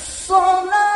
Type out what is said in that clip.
sola.